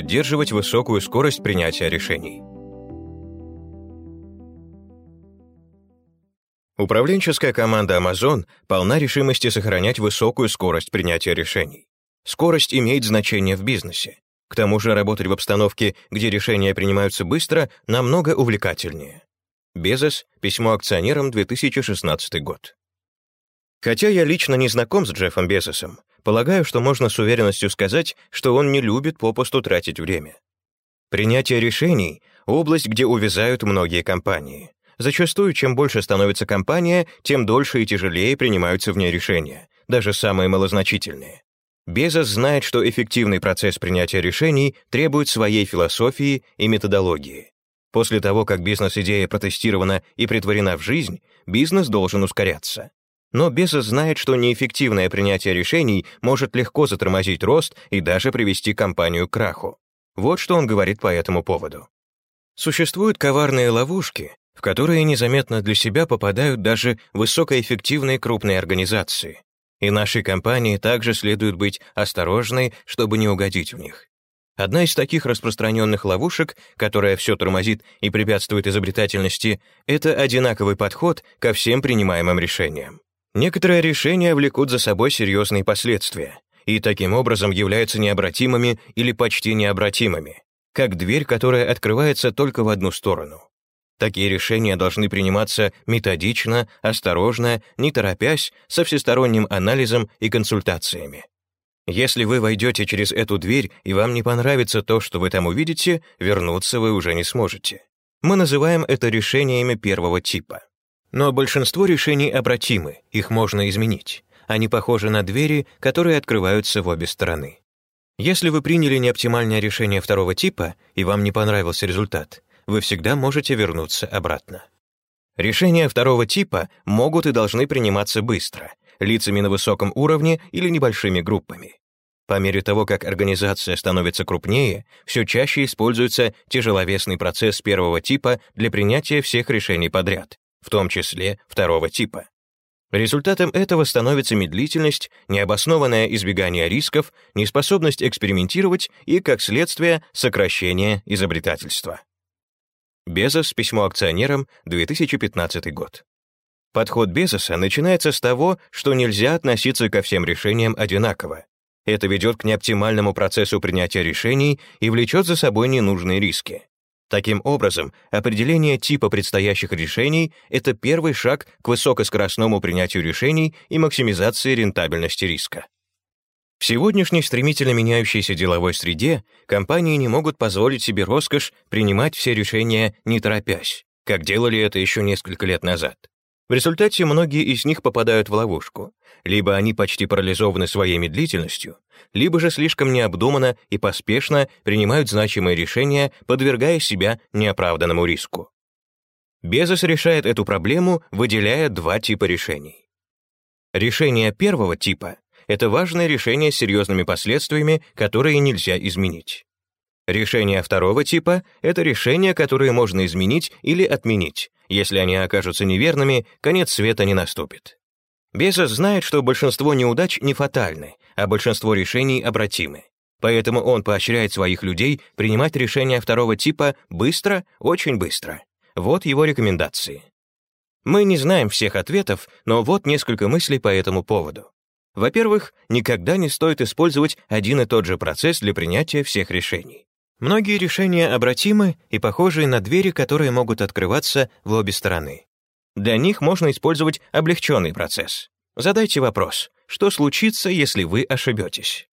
поддерживать высокую скорость принятия решений. Управленческая команда Amazon полна решимости сохранять высокую скорость принятия решений. Скорость имеет значение в бизнесе. К тому же работать в обстановке, где решения принимаются быстро, намного увлекательнее. Безос, письмо акционерам, 2016 год. Хотя я лично не знаком с Джеффом Безосом, полагаю, что можно с уверенностью сказать, что он не любит попусту тратить время. Принятие решений — область, где увязают многие компании. Зачастую, чем больше становится компания, тем дольше и тяжелее принимаются в ней решения, даже самые малозначительные. Безос знает, что эффективный процесс принятия решений требует своей философии и методологии. После того, как бизнес-идея протестирована и притворена в жизнь, бизнес должен ускоряться. Но Безос знает, что неэффективное принятие решений может легко затормозить рост и даже привести компанию к краху. Вот что он говорит по этому поводу. Существуют коварные ловушки, в которые незаметно для себя попадают даже высокоэффективные крупные организации. И нашей компании также следует быть осторожной, чтобы не угодить в них. Одна из таких распространенных ловушек, которая все тормозит и препятствует изобретательности, это одинаковый подход ко всем принимаемым решениям. Некоторые решения влекут за собой серьезные последствия и таким образом являются необратимыми или почти необратимыми, как дверь, которая открывается только в одну сторону. Такие решения должны приниматься методично, осторожно, не торопясь, со всесторонним анализом и консультациями. Если вы войдете через эту дверь и вам не понравится то, что вы там увидите, вернуться вы уже не сможете. Мы называем это решениями первого типа. Но большинство решений обратимы, их можно изменить. Они похожи на двери, которые открываются в обе стороны. Если вы приняли неоптимальное решение второго типа и вам не понравился результат, вы всегда можете вернуться обратно. Решения второго типа могут и должны приниматься быстро, лицами на высоком уровне или небольшими группами. По мере того, как организация становится крупнее, все чаще используется тяжеловесный процесс первого типа для принятия всех решений подряд, в том числе второго типа. Результатом этого становится медлительность, необоснованное избегание рисков, неспособность экспериментировать и, как следствие, сокращение изобретательства. Безос, письмо акционерам, 2015 год. Подход Безоса начинается с того, что нельзя относиться ко всем решениям одинаково. Это ведет к неоптимальному процессу принятия решений и влечет за собой ненужные риски. Таким образом, определение типа предстоящих решений — это первый шаг к высокоскоростному принятию решений и максимизации рентабельности риска. В сегодняшней стремительно меняющейся деловой среде компании не могут позволить себе роскошь принимать все решения не торопясь, как делали это еще несколько лет назад. В результате многие из них попадают в ловушку. Либо они почти парализованы своей медлительностью, либо же слишком необдуманно и поспешно принимают значимые решения, подвергая себя неоправданному риску. Безос решает эту проблему, выделяя два типа решений. Решение первого типа — это важное решение с серьезными последствиями, которые нельзя изменить. Решение второго типа — это решения, которые можно изменить или отменить, если они окажутся неверными, конец света не наступит. Безос знает, что большинство неудач не фатальны, а большинство решений обратимы. Поэтому он поощряет своих людей принимать решения второго типа быстро, очень быстро. Вот его рекомендации. Мы не знаем всех ответов, но вот несколько мыслей по этому поводу. Во-первых, никогда не стоит использовать один и тот же процесс для принятия всех решений. Многие решения обратимы и похожи на двери, которые могут открываться в обе стороны. Для них можно использовать облегченный процесс. Задайте вопрос, что случится, если вы ошибетесь?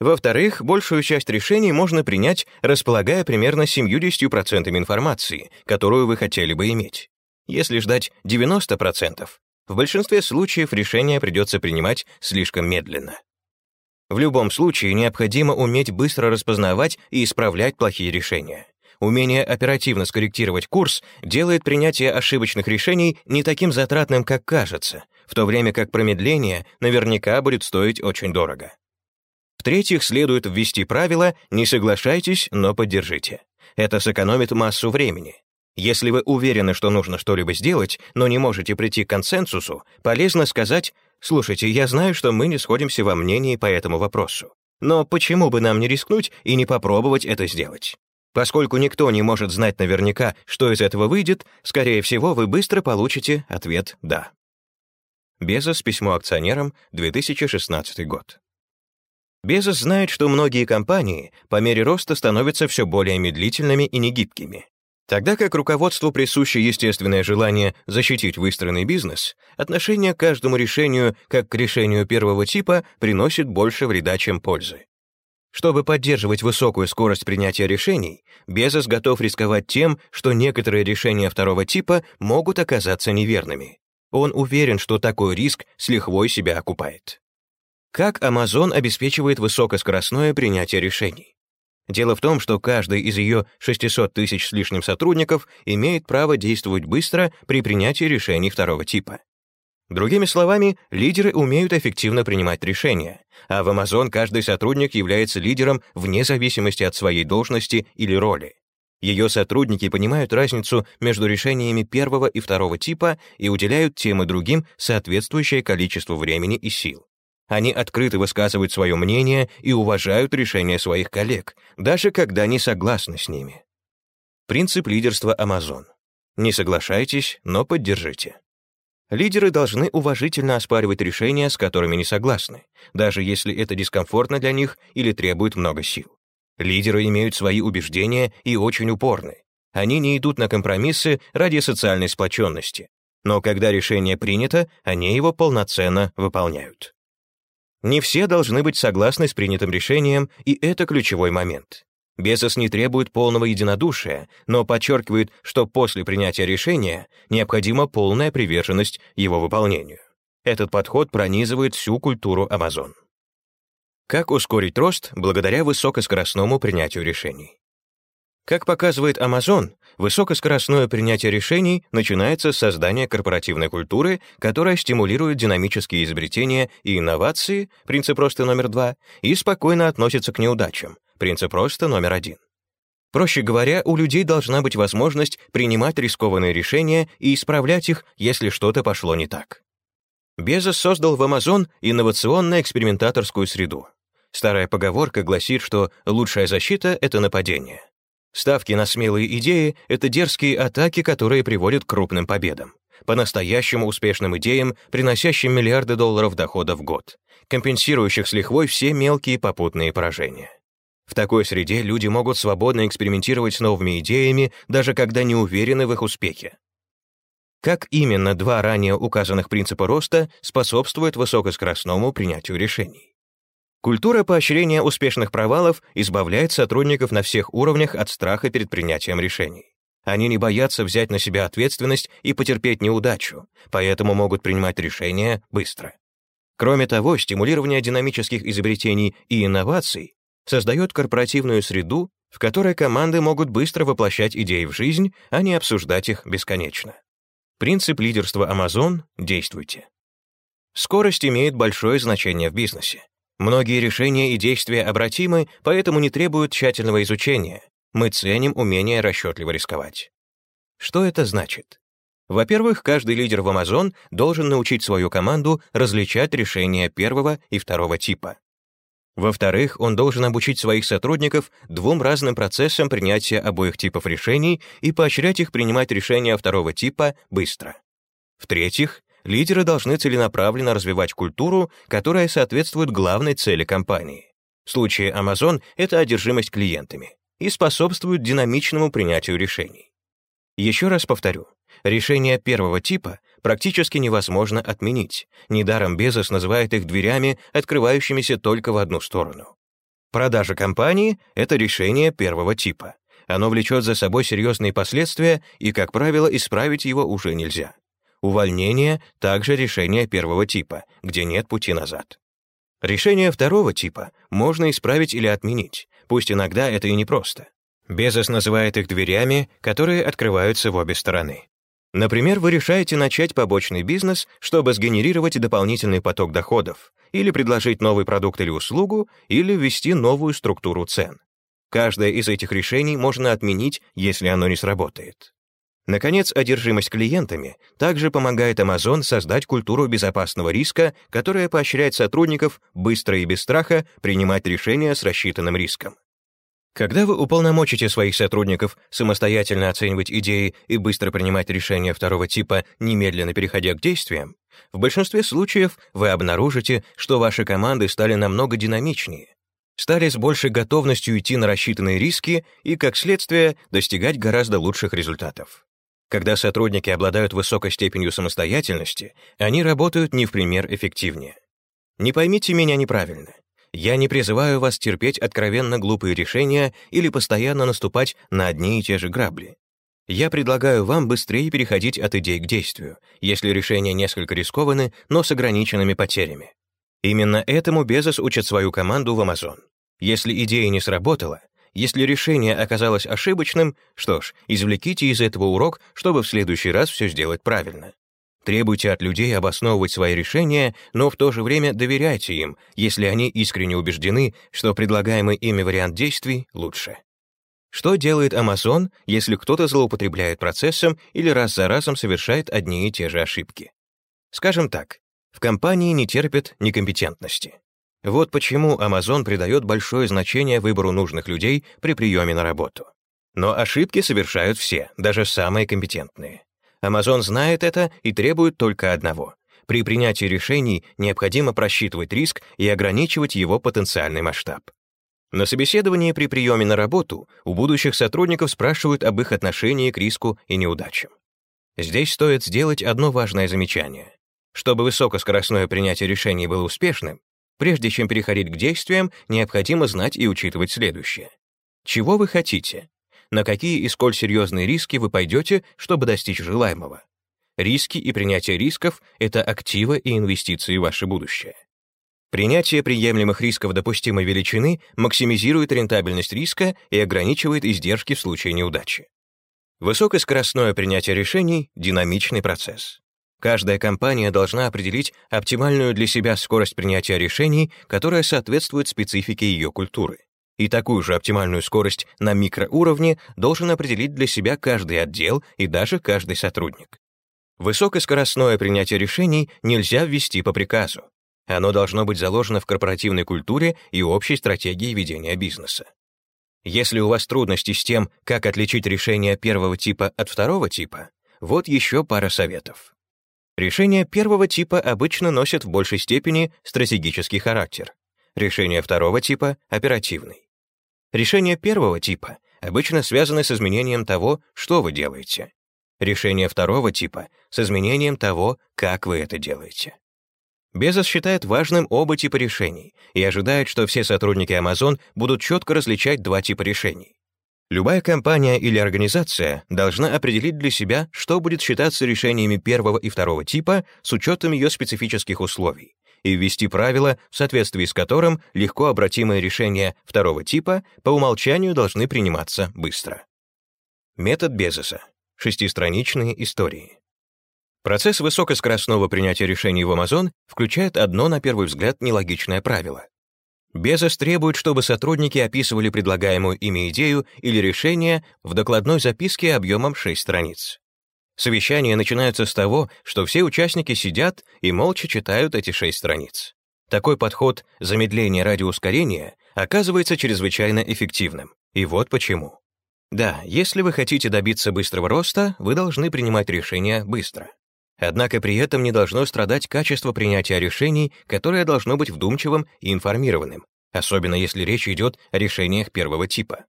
Во-вторых, большую часть решений можно принять, располагая примерно 70% информации, которую вы хотели бы иметь. Если ждать 90%, в большинстве случаев решение придется принимать слишком медленно. В любом случае необходимо уметь быстро распознавать и исправлять плохие решения. Умение оперативно скорректировать курс делает принятие ошибочных решений не таким затратным, как кажется, в то время как промедление наверняка будет стоить очень дорого. В-третьих, следует ввести правило «не соглашайтесь, но поддержите». Это сэкономит массу времени. Если вы уверены, что нужно что-либо сделать, но не можете прийти к консенсусу, полезно сказать «Слушайте, я знаю, что мы не сходимся во мнении по этому вопросу. Но почему бы нам не рискнуть и не попробовать это сделать? Поскольку никто не может знать наверняка, что из этого выйдет, скорее всего, вы быстро получите ответ «да». Безос, письмо акционерам, 2016 год. Безос знает, что многие компании по мере роста становятся все более медлительными и негибкими. Тогда как руководству присуще естественное желание защитить выстроенный бизнес, отношение к каждому решению, как к решению первого типа, приносит больше вреда, чем пользы. Чтобы поддерживать высокую скорость принятия решений, Безос готов рисковать тем, что некоторые решения второго типа могут оказаться неверными. Он уверен, что такой риск с лихвой себя окупает. Как Amazon обеспечивает высокоскоростное принятие решений? Дело в том, что каждый из ее 600 тысяч с лишним сотрудников имеет право действовать быстро при принятии решений второго типа. Другими словами, лидеры умеют эффективно принимать решения, а в Amazon каждый сотрудник является лидером вне зависимости от своей должности или роли. Ее сотрудники понимают разницу между решениями первого и второго типа и уделяют тем и другим соответствующее количество времени и сил. Они открыто высказывают свое мнение и уважают решения своих коллег, даже когда не согласны с ними. Принцип лидерства Amazon. Не соглашайтесь, но поддержите. Лидеры должны уважительно оспаривать решения, с которыми не согласны, даже если это дискомфортно для них или требует много сил. Лидеры имеют свои убеждения и очень упорны. Они не идут на компромиссы ради социальной сплоченности, но когда решение принято, они его полноценно выполняют. Не все должны быть согласны с принятым решением, и это ключевой момент. Безос не требует полного единодушия, но подчеркивает, что после принятия решения необходима полная приверженность его выполнению. Этот подход пронизывает всю культуру Amazon. Как ускорить рост благодаря высокоскоростному принятию решений? Как показывает Amazon, высокоскоростное принятие решений начинается с создания корпоративной культуры, которая стимулирует динамические изобретения и инновации, принцип роста номер два, и спокойно относится к неудачам, принцип роста номер один. Проще говоря, у людей должна быть возможность принимать рискованные решения и исправлять их, если что-то пошло не так. Безос создал в Amazon инновационно-экспериментаторскую среду. Старая поговорка гласит, что лучшая защита — это нападение. Ставки на смелые идеи — это дерзкие атаки, которые приводят к крупным победам. По-настоящему успешным идеям, приносящим миллиарды долларов дохода в год, компенсирующих с лихвой все мелкие попутные поражения. В такой среде люди могут свободно экспериментировать с новыми идеями, даже когда не уверены в их успехе. Как именно два ранее указанных принципа роста способствуют высокоскоростному принятию решений? Культура поощрения успешных провалов избавляет сотрудников на всех уровнях от страха перед принятием решений. Они не боятся взять на себя ответственность и потерпеть неудачу, поэтому могут принимать решения быстро. Кроме того, стимулирование динамических изобретений и инноваций создает корпоративную среду, в которой команды могут быстро воплощать идеи в жизнь, а не обсуждать их бесконечно. Принцип лидерства Amazon — действуйте. Скорость имеет большое значение в бизнесе. Многие решения и действия обратимы, поэтому не требуют тщательного изучения. Мы ценим умение расчетливо рисковать. Что это значит? Во-первых, каждый лидер в Amazon должен научить свою команду различать решения первого и второго типа. Во-вторых, он должен обучить своих сотрудников двум разным процессам принятия обоих типов решений и поощрять их принимать решения второго типа быстро. В-третьих, лидеры должны целенаправленно развивать культуру, которая соответствует главной цели компании. В случае Amazon это одержимость клиентами и способствует динамичному принятию решений. Еще раз повторю, решения первого типа практически невозможно отменить. Недаром Безос называет их дверями, открывающимися только в одну сторону. Продажа компании — это решение первого типа. Оно влечет за собой серьезные последствия, и, как правило, исправить его уже нельзя. Увольнение — также решение первого типа, где нет пути назад. Решение второго типа можно исправить или отменить, пусть иногда это и непросто. Безос называет их дверями, которые открываются в обе стороны. Например, вы решаете начать побочный бизнес, чтобы сгенерировать дополнительный поток доходов, или предложить новый продукт или услугу, или ввести новую структуру цен. Каждое из этих решений можно отменить, если оно не сработает. Наконец, одержимость клиентами также помогает Amazon создать культуру безопасного риска, которая поощряет сотрудников быстро и без страха принимать решения с рассчитанным риском. Когда вы уполномочите своих сотрудников самостоятельно оценивать идеи и быстро принимать решения второго типа, немедленно переходя к действиям, в большинстве случаев вы обнаружите, что ваши команды стали намного динамичнее, стали с большей готовностью идти на рассчитанные риски и, как следствие, достигать гораздо лучших результатов. Когда сотрудники обладают высокой степенью самостоятельности, они работают не в пример эффективнее. Не поймите меня неправильно. Я не призываю вас терпеть откровенно глупые решения или постоянно наступать на одни и те же грабли. Я предлагаю вам быстрее переходить от идей к действию, если решения несколько рискованы, но с ограниченными потерями. Именно этому Безос учит свою команду в Amazon. Если идея не сработала, если решение оказалось ошибочным, что ж, извлеките из этого урок, чтобы в следующий раз все сделать правильно. Требуйте от людей обосновывать свои решения, но в то же время доверяйте им, если они искренне убеждены, что предлагаемый ими вариант действий лучше. Что делает Amazon, если кто-то злоупотребляет процессом или раз за разом совершает одни и те же ошибки? Скажем так, в компании не терпят некомпетентности. Вот почему Amazon придает большое значение выбору нужных людей при приеме на работу. Но ошибки совершают все, даже самые компетентные. Amazon знает это и требует только одного. При принятии решений необходимо просчитывать риск и ограничивать его потенциальный масштаб. На собеседовании при приеме на работу у будущих сотрудников спрашивают об их отношении к риску и неудачам. Здесь стоит сделать одно важное замечание. Чтобы высокоскоростное принятие решений было успешным, Прежде чем переходить к действиям, необходимо знать и учитывать следующее. Чего вы хотите? На какие и сколь серьезные риски вы пойдете, чтобы достичь желаемого? Риски и принятие рисков — это активы и инвестиции в ваше будущее. Принятие приемлемых рисков допустимой величины максимизирует рентабельность риска и ограничивает издержки в случае неудачи. Высокоскоростное принятие решений — динамичный процесс. Каждая компания должна определить оптимальную для себя скорость принятия решений, которая соответствует специфике ее культуры. И такую же оптимальную скорость на микроуровне должен определить для себя каждый отдел и даже каждый сотрудник. Высокоскоростное принятие решений нельзя ввести по приказу. Оно должно быть заложено в корпоративной культуре и общей стратегии ведения бизнеса. Если у вас трудности с тем, как отличить решение первого типа от второго типа, вот еще пара советов. Решения первого типа обычно носят в большей степени стратегический характер. Решения второго типа — оперативный. Решения первого типа обычно связаны с изменением того, что вы делаете. Решения второго типа — с изменением того, как вы это делаете. Безос считает важным оба типа решений и ожидает, что все сотрудники Amazon будут четко различать два типа решений. Любая компания или организация должна определить для себя, что будет считаться решениями первого и второго типа с учетом ее специфических условий, и ввести правила, в соответствии с которым легко обратимые решения второго типа по умолчанию должны приниматься быстро. Метод Безоса. Шестистраничные истории. Процесс высокоскоростного принятия решений в Amazon включает одно, на первый взгляд, нелогичное правило. Безос требует, чтобы сотрудники описывали предлагаемую ими идею или решение в докладной записке объемом 6 страниц. Совещания начинаются с того, что все участники сидят и молча читают эти 6 страниц. Такой подход замедления ради ускорения оказывается чрезвычайно эффективным. И вот почему. Да, если вы хотите добиться быстрого роста, вы должны принимать решения быстро. Однако при этом не должно страдать качество принятия решений, которое должно быть вдумчивым и информированным, особенно если речь идет о решениях первого типа.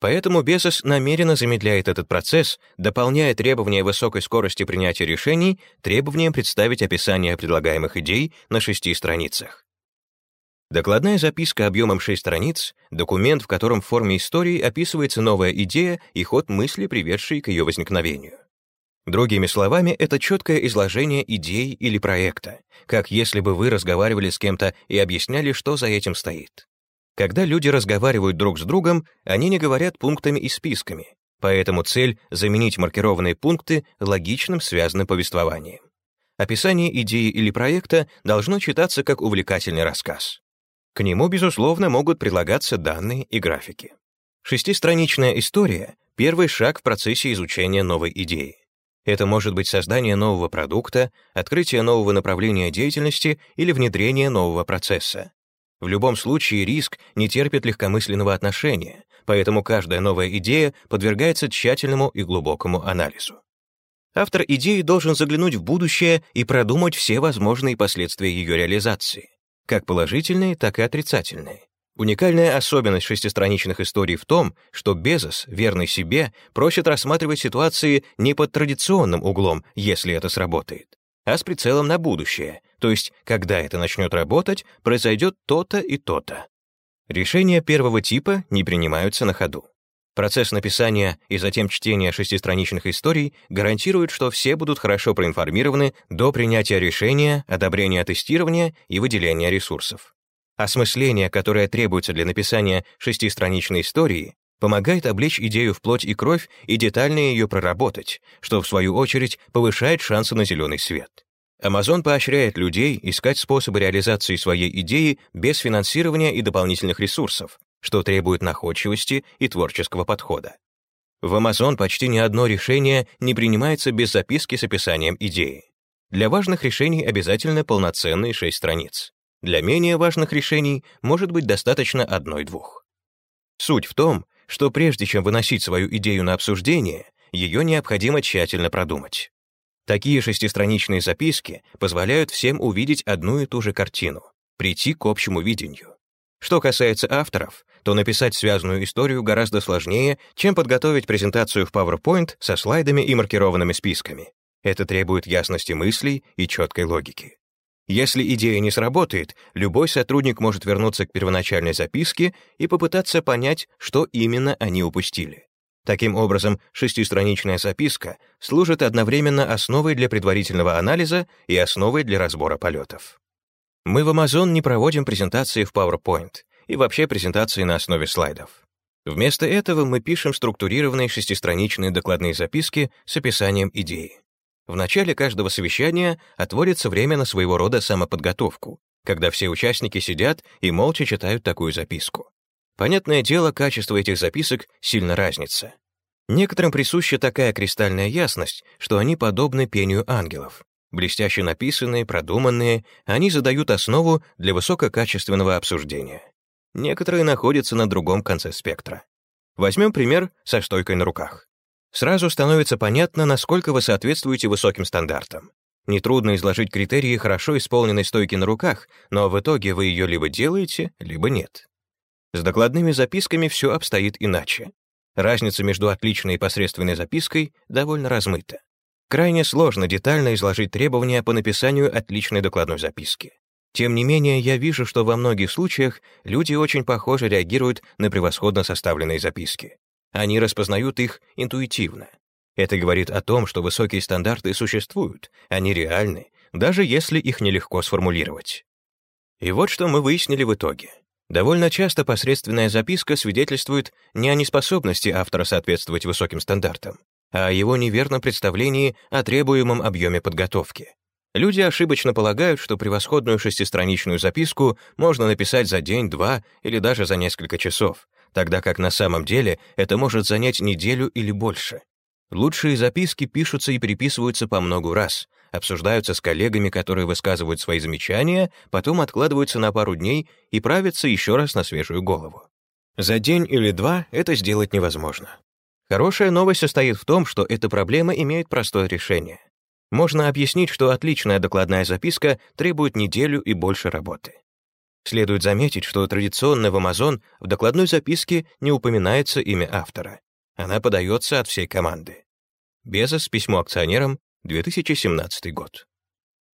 Поэтому Безос намеренно замедляет этот процесс, дополняя требования высокой скорости принятия решений требованием представить описание предлагаемых идей на шести страницах. Докладная записка объемом 6 страниц — документ, в котором в форме истории описывается новая идея и ход мысли, приведший к ее возникновению. Другими словами, это четкое изложение идей или проекта, как если бы вы разговаривали с кем-то и объясняли, что за этим стоит. Когда люди разговаривают друг с другом, они не говорят пунктами и списками, поэтому цель — заменить маркированные пункты логичным связанным повествованием. Описание идеи или проекта должно читаться как увлекательный рассказ. К нему, безусловно, могут прилагаться данные и графики. Шестистраничная история первый шаг в процессе изучения новой идеи. Это может быть создание нового продукта, открытие нового направления деятельности или внедрение нового процесса. В любом случае риск не терпит легкомысленного отношения, поэтому каждая новая идея подвергается тщательному и глубокому анализу. Автор идеи должен заглянуть в будущее и продумать все возможные последствия ее реализации, как положительные, так и отрицательные. Уникальная особенность шестистраничных историй в том, что Безос, верный себе, просит рассматривать ситуации не под традиционным углом, если это сработает, а с прицелом на будущее, то есть, когда это начнет работать, произойдет то-то и то-то. Решения первого типа не принимаются на ходу. Процесс написания и затем чтения шестистраничных историй гарантирует, что все будут хорошо проинформированы до принятия решения, одобрения тестирования и выделения ресурсов. Осмысление, которое требуется для написания шестистраничной истории, помогает облечь идею в плоть и кровь и детально ее проработать, что, в свою очередь, повышает шансы на зеленый свет. Amazon поощряет людей искать способы реализации своей идеи без финансирования и дополнительных ресурсов, что требует находчивости и творческого подхода. В Amazon почти ни одно решение не принимается без записки с описанием идеи. Для важных решений обязательно полноценные шесть страниц. Для менее важных решений может быть достаточно одной-двух. Суть в том, что прежде чем выносить свою идею на обсуждение, ее необходимо тщательно продумать. Такие шестистраничные записки позволяют всем увидеть одну и ту же картину, прийти к общему видению. Что касается авторов, то написать связанную историю гораздо сложнее, чем подготовить презентацию в PowerPoint со слайдами и маркированными списками. Это требует ясности мыслей и четкой логики. Если идея не сработает, любой сотрудник может вернуться к первоначальной записке и попытаться понять, что именно они упустили. Таким образом, шестистраничная записка служит одновременно основой для предварительного анализа и основой для разбора полетов. Мы в Amazon не проводим презентации в PowerPoint и вообще презентации на основе слайдов. Вместо этого мы пишем структурированные шестистраничные докладные записки с описанием идеи. В начале каждого совещания отводится время на своего рода самоподготовку, когда все участники сидят и молча читают такую записку. Понятное дело, качество этих записок сильно разнится. Некоторым присуща такая кристальная ясность, что они подобны пению ангелов. Блестяще написанные, продуманные, они задают основу для высококачественного обсуждения. Некоторые находятся на другом конце спектра. Возьмем пример со стойкой на руках сразу становится понятно, насколько вы соответствуете высоким стандартам. Нетрудно изложить критерии хорошо исполненной стойки на руках, но в итоге вы ее либо делаете, либо нет. С докладными записками все обстоит иначе. Разница между отличной и посредственной запиской довольно размыта. Крайне сложно детально изложить требования по написанию отличной докладной записки. Тем не менее, я вижу, что во многих случаях люди очень похоже реагируют на превосходно составленные записки. Они распознают их интуитивно. Это говорит о том, что высокие стандарты существуют, они реальны, даже если их нелегко сформулировать. И вот что мы выяснили в итоге. Довольно часто посредственная записка свидетельствует не о неспособности автора соответствовать высоким стандартам, а о его неверном представлении о требуемом объеме подготовки. Люди ошибочно полагают, что превосходную шестистраничную записку можно написать за день, два или даже за несколько часов, тогда как на самом деле это может занять неделю или больше. Лучшие записки пишутся и переписываются по многу раз, обсуждаются с коллегами, которые высказывают свои замечания, потом откладываются на пару дней и правятся еще раз на свежую голову. За день или два это сделать невозможно. Хорошая новость состоит в том, что эта проблема имеет простое решение. Можно объяснить, что отличная докладная записка требует неделю и больше работы. Следует заметить, что традиционно в Amazon в докладной записке не упоминается имя автора. Она подается от всей команды. Безос, письмо акционерам, 2017 год.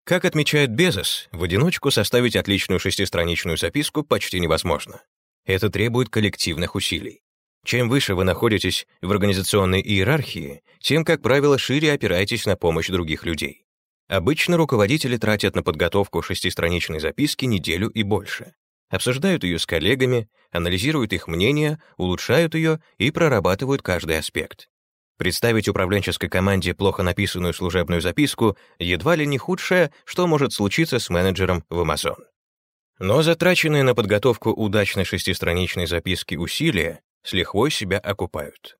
Как отмечает Безос, в одиночку составить отличную шестистраничную записку почти невозможно. Это требует коллективных усилий. Чем выше вы находитесь в организационной иерархии, тем, как правило, шире опираетесь на помощь других людей. Обычно руководители тратят на подготовку шестистраничной записки неделю и больше. Обсуждают ее с коллегами, анализируют их мнения, улучшают ее и прорабатывают каждый аспект. Представить управленческой команде плохо написанную служебную записку едва ли не худшее, что может случиться с менеджером в Amazon. Но затраченные на подготовку удачной шестистраничной записки усилия с лихвой себя окупают.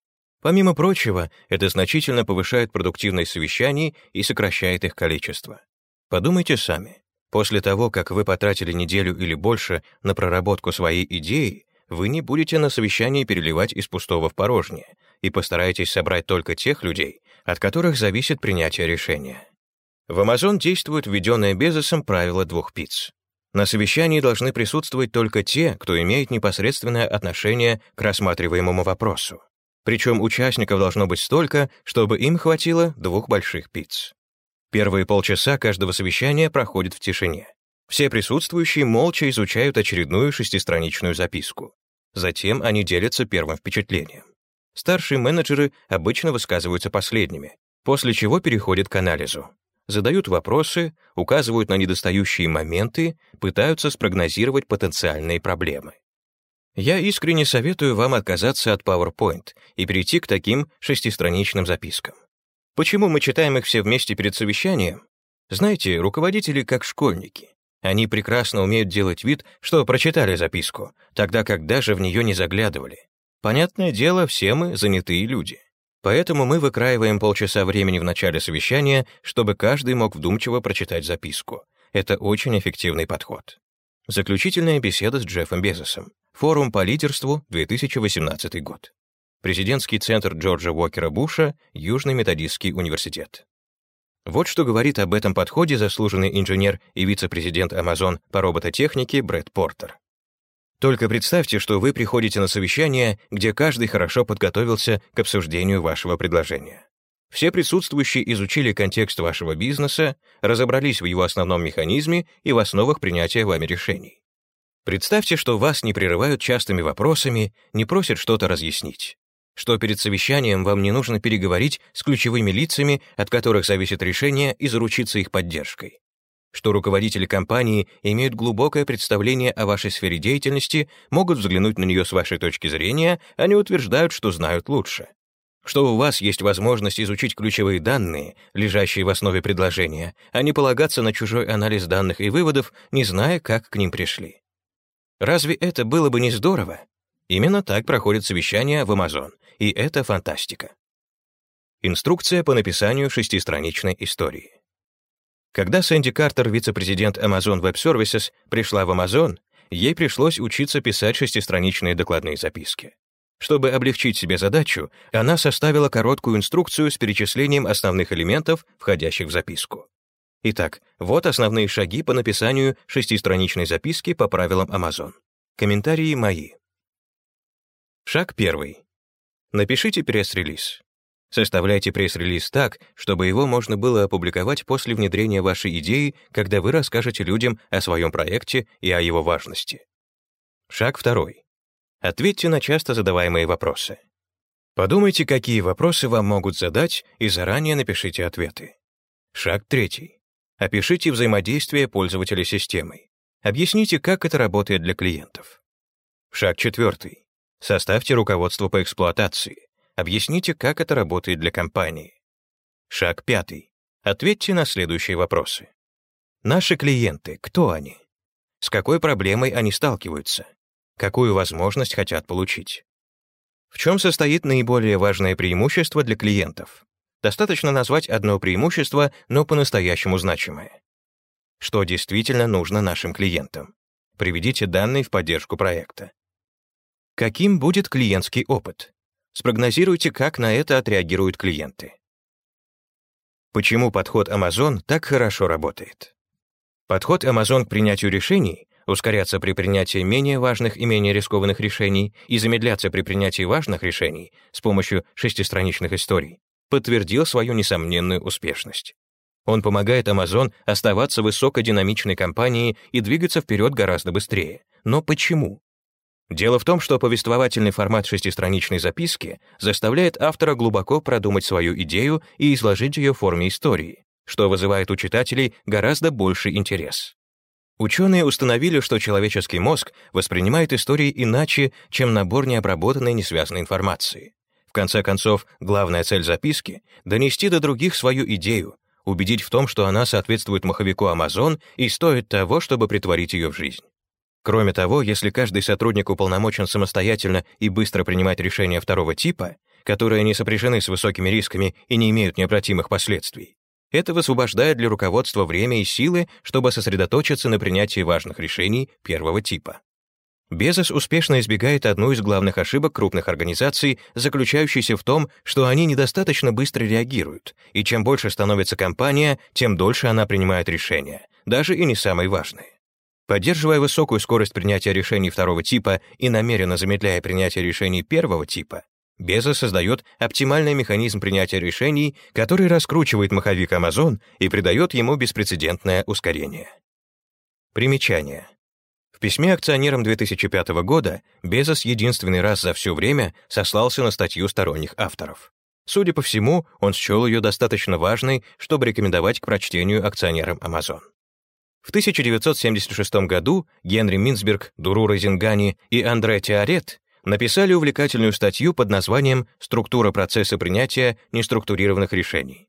Помимо прочего, это значительно повышает продуктивность совещаний и сокращает их количество. Подумайте сами. После того, как вы потратили неделю или больше на проработку своей идеи, вы не будете на совещании переливать из пустого в порожнее и постараетесь собрать только тех людей, от которых зависит принятие решения. В Amazon действует введенное Безосом правило двух пиц. На совещании должны присутствовать только те, кто имеет непосредственное отношение к рассматриваемому вопросу. Причем участников должно быть столько, чтобы им хватило двух больших пиц. Первые полчаса каждого совещания проходят в тишине. Все присутствующие молча изучают очередную шестистраничную записку. Затем они делятся первым впечатлением. Старшие менеджеры обычно высказываются последними, после чего переходят к анализу. Задают вопросы, указывают на недостающие моменты, пытаются спрогнозировать потенциальные проблемы. Я искренне советую вам отказаться от PowerPoint и перейти к таким шестистраничным запискам. Почему мы читаем их все вместе перед совещанием? Знаете, руководители как школьники. Они прекрасно умеют делать вид, что прочитали записку, тогда как даже в нее не заглядывали. Понятное дело, все мы занятые люди. Поэтому мы выкраиваем полчаса времени в начале совещания, чтобы каждый мог вдумчиво прочитать записку. Это очень эффективный подход. Заключительная беседа с Джеффом Безосом. Форум по лидерству, 2018 год. Президентский центр Джорджа Уокера Буша, Южный методистский университет. Вот что говорит об этом подходе заслуженный инженер и вице-президент Amazon по робототехнике Брэд Портер. Только представьте, что вы приходите на совещание, где каждый хорошо подготовился к обсуждению вашего предложения. Все присутствующие изучили контекст вашего бизнеса, разобрались в его основном механизме и в основах принятия вами решений. Представьте, что вас не прерывают частыми вопросами, не просят что-то разъяснить что перед совещанием вам не нужно переговорить с ключевыми лицами, от которых зависит решение, и заручиться их поддержкой. Что руководители компании имеют глубокое представление о вашей сфере деятельности, могут взглянуть на нее с вашей точки зрения, они утверждают, что знают лучше. Что у вас есть возможность изучить ключевые данные, лежащие в основе предложения, а не полагаться на чужой анализ данных и выводов, не зная, как к ним пришли. Разве это было бы не здорово? Именно так проходит совещание в Amazon, и это фантастика. Инструкция по написанию шестистраничной истории. Когда Сэнди Картер, вице-президент Amazon Web Services, пришла в Amazon, ей пришлось учиться писать шестистраничные докладные записки. Чтобы облегчить себе задачу, она составила короткую инструкцию с перечислением основных элементов, входящих в записку. Итак, вот основные шаги по написанию шестистраничной записки по правилам Amazon. Комментарии мои. Шаг первый. Напишите пресс-релиз. Составляйте пресс-релиз так, чтобы его можно было опубликовать после внедрения вашей идеи, когда вы расскажете людям о своем проекте и о его важности. Шаг второй. Ответьте на часто задаваемые вопросы. Подумайте, какие вопросы вам могут задать, и заранее напишите ответы. Шаг третий. Опишите взаимодействие пользователя с системой. Объясните, как это работает для клиентов. Шаг четвертый. Составьте руководство по эксплуатации. Объясните, как это работает для компании. Шаг пятый. Ответьте на следующие вопросы. Наши клиенты, кто они? С какой проблемой они сталкиваются? Какую возможность хотят получить? В чем состоит наиболее важное преимущество для клиентов? Достаточно назвать одно преимущество, но по-настоящему значимое. Что действительно нужно нашим клиентам? Приведите данные в поддержку проекта. Каким будет клиентский опыт? Спрогнозируйте, как на это отреагируют клиенты. Почему подход Amazon так хорошо работает? Подход Amazon к принятию решений ускоряться при принятии менее важных и менее рискованных решений и замедляться при принятии важных решений с помощью шестистраничных историй, подтвердил свою несомненную успешность. Он помогает Amazon оставаться высокодинамичной компанией и двигаться вперед гораздо быстрее. Но почему? Дело в том, что повествовательный формат шестистраничной записки заставляет автора глубоко продумать свою идею и изложить ее в форме истории, что вызывает у читателей гораздо больший интерес. Ученые установили, что человеческий мозг воспринимает истории иначе, чем набор необработанной несвязанной информации. Конце концов, главная цель записки — донести до других свою идею, убедить в том, что она соответствует маховику Amazon и стоит того, чтобы притворить ее в жизнь. Кроме того, если каждый сотрудник уполномочен самостоятельно и быстро принимать решения второго типа, которые не сопряжены с высокими рисками и не имеют необратимых последствий. Это высвобождает для руководства время и силы, чтобы сосредоточиться на принятии важных решений первого типа. Безос успешно избегает одну из главных ошибок крупных организаций, заключающейся в том, что они недостаточно быстро реагируют, и чем больше становится компания, тем дольше она принимает решения, даже и не самые важные. Поддерживая высокую скорость принятия решений второго типа и намеренно замедляя принятие решений первого типа, Безос создает оптимальный механизм принятия решений, который раскручивает маховик Amazon и придает ему беспрецедентное ускорение. Примечание. В письме акционерам 2005 года Безос единственный раз за все время сослался на статью сторонних авторов. Судя по всему, он счел ее достаточно важной, чтобы рекомендовать к прочтению акционерам Amazon. В 1976 году Генри Минсберг, Дуру Розингани и Андре Теорет написали увлекательную статью под названием «Структура процесса принятия неструктурированных решений».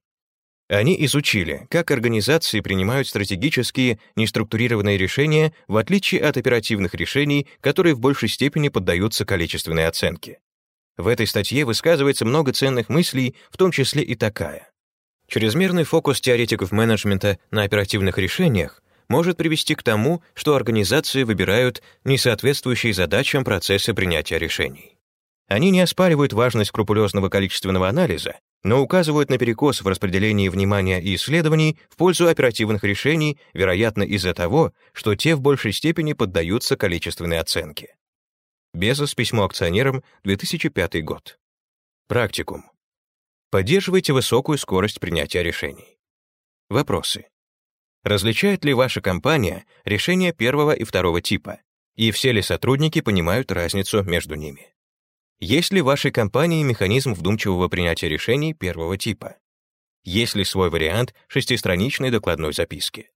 Они изучили, как организации принимают стратегические, неструктурированные решения в отличие от оперативных решений, которые в большей степени поддаются количественной оценке. В этой статье высказывается много ценных мыслей, в том числе и такая. Чрезмерный фокус теоретиков менеджмента на оперативных решениях может привести к тому, что организации выбирают несоответствующие задачам процессы принятия решений. Они не оспаривают важность скрупулезного количественного анализа, но указывают на перекос в распределении внимания и исследований в пользу оперативных решений, вероятно, из-за того, что те в большей степени поддаются количественной оценке. Безос, письмо акционерам, 2005 год. Практикум. Поддерживайте высокую скорость принятия решений. Вопросы. Различает ли ваша компания решения первого и второго типа? И все ли сотрудники понимают разницу между ними? Есть ли в вашей компании механизм вдумчивого принятия решений первого типа? Есть ли свой вариант шестистраничной докладной записки?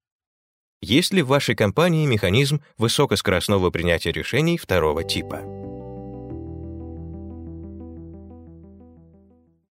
Есть ли в вашей компании механизм высокоскоростного принятия решений второго типа?